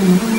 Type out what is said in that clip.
Mm-hmm.